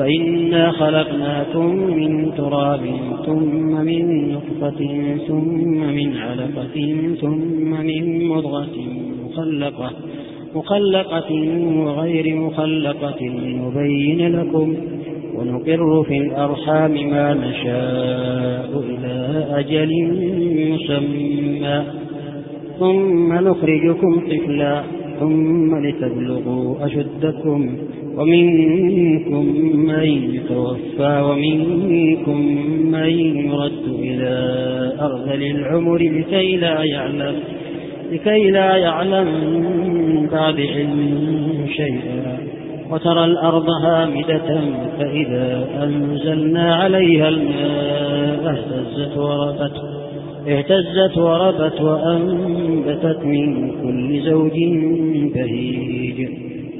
فإنا خلقناكم من تراب ثم من نطفة ثم من علقة ثم من مضغة مخلقة مخلقة وغير مخلقة نبين لكم ونقر في الأرحام ما نشاء إلى أجل مسمى. ثم نخرجكم طفلا. ثم لتبلغوا أشدكم. ومنكم من يتوفى ومنكم من يرد إلى أرذل العمر لكي لا يعلم لكي لا يعلم بعد علم شيئا. وترى الأرض هامدة فإذا أنزلنا عليها الماء اهتزت وربت اهتزت وربت وأنبتت من كل زوج بهيج.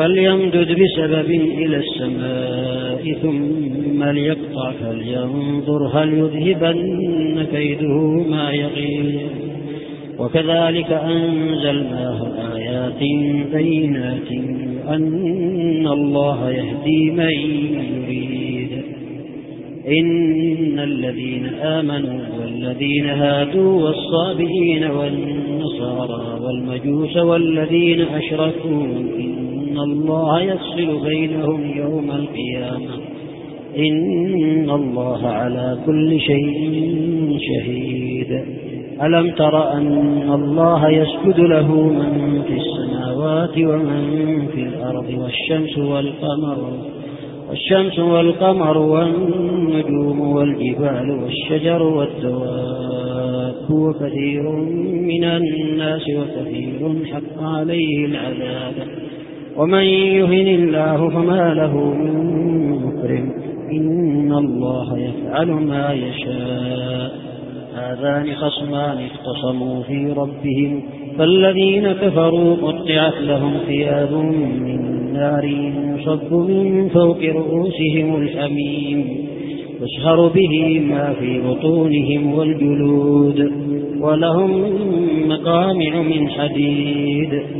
فليمدد بسبب إلى السماء ثم ليقطع فلينظر هل يذهبن كيده ما يغيظ وكذلك أنزلناه آيات بينات أن الله يهدي من يريد. إن الذين آمنوا والذين هادوا والصابئين والنصارى والمجوس والذين أشركوا إن الله يفصل بينهم يوم القيامة. إن الله على كل شيء شهيد. ألم تر أن الله يسجد له من في السماوات ومن في الأرض والشمس والقمر والشمس والقمر والنجوم والجبال والشجر والدواب وكثير من الناس وكثير حق عليه العذاب. ومن يهن الله فما له من مكرم. إن الله يفعل ما يشاء. هذان خصمان اختصموا في ربهم. فالذين كفروا قطعت لهم ثياب من نار يصب من فوق رؤوسهم الحميم يسهر به ما في بطونهم والجلود. ولهم مقامع من حديد.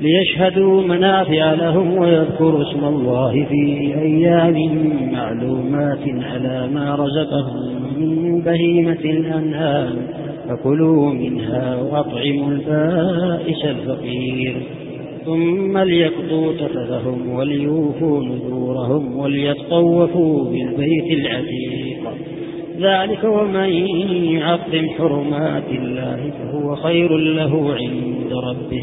ليشهدوا منافع لهم ويذكروا اسم الله في أيام معلومات على ما رزقهم من بهيمة الأنعام. فكلوا منها وأطعموا البائس الفقير. ثم ليقضوا تفذهم وليوفوا نذورهم وليطوفوا بالبيت العتيق. ذلك ومن يعظم حرمات الله فهو خير له عند ربه.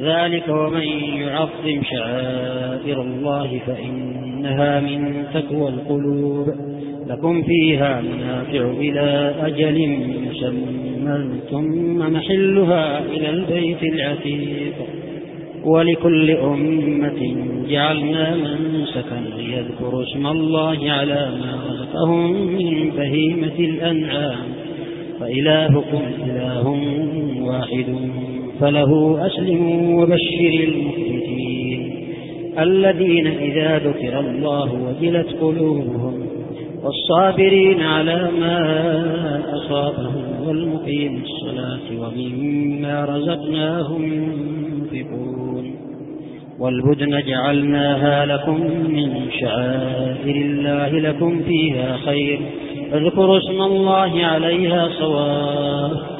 ذلك ومن يعظم شعائر الله فإنها من تقوى القلوب. لكم فيها منافع إلى أجل مسمى ثم محلها إلى البيت العتيق. ولكل أمة جعلنا منسكا ليذكروا اسم الله على ما رزقهم من بهيمة الأنعام. فإلهكم إله واحد. فله أسلموا وبشر المخبتين الذين إذا ذكر الله وجلت قلوبهم والصابرين على ما أصابهم والمقيم الصلاة ومما رزقناهم ينفقون. والبدن جعلناها لكم من شعائر الله لكم فيها خير. اذكروا اسم الله عليها صواب.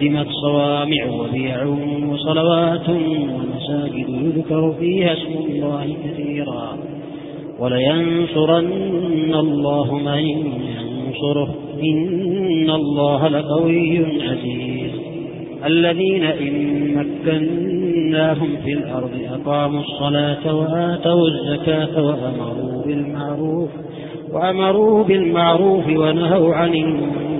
لهدمت صوامع وبيع وصلوات ومساجد يذكر فيها اسم الله كثيرا. ولينصرن الله من ينصره. إن الله لقوي عزيز. الذين إن مكناهم في الأرض أقاموا الصلاة وآتوا الزكاة وأمروا بالمعروف وأمروا بالمعروف ونهوا عن المنكر.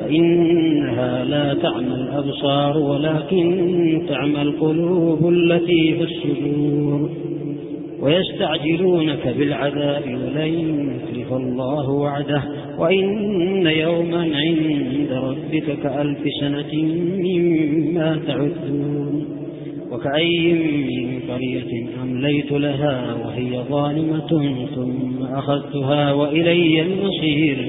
فإنها لا تعمى الأبصار ولكن تعمى القلوب التي في الصدور. ويستعجلونك بالعذاب ولن يخلف الله وعده. وإن يوما عند ربك كألف سنة مما تعدون. وكأي من قرية أمليت لها وهي ظالمة ثم أخذتها وإلي المصير.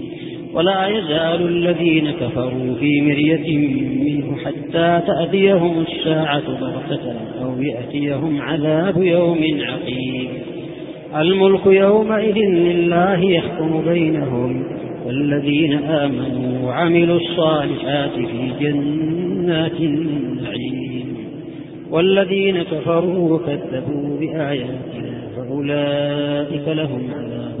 ولا يزال الذين كفروا في مرية منه حتى تأتيهم الساعة بغتة أو يأتيهم عذاب يوم عقيم. الملك يومئذ لله يحكم بينهم والذين آمنوا وعملوا الصالحات في جنات النعيم. والذين كفروا وكذبوا بآياتنا فأولئك لهم عذاب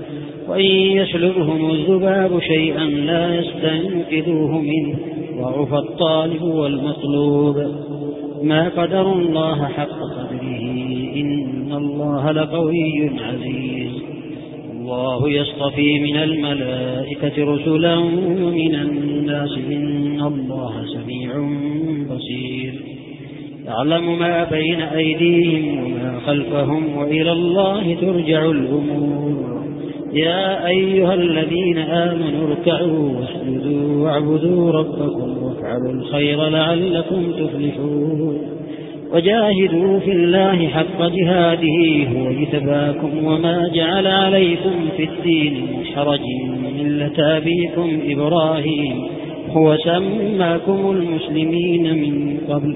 وإن يسلبهم الذباب شيئا لا يستنقذوه منه ضعف الطالب والمطلوب. ما قدر الله حق قدره إن الله لقوي عزيز. الله يصطفي من الملائكة رسلا ومن الناس إن الله سميع بصير. يعلم ما بين أيديهم وما خلفهم وإلى الله ترجع الأمور. يا أيها الذين آمنوا اركعوا واسجدوا واعبدوا ربكم وافعلوا الخير لعلكم تفلحون وجاهدوا في الله حق جهاده هو اجتباكم وما جعل عليكم في الدين من حرج ملة أبيكم إبراهيم هو سماكم المسلمين من قبل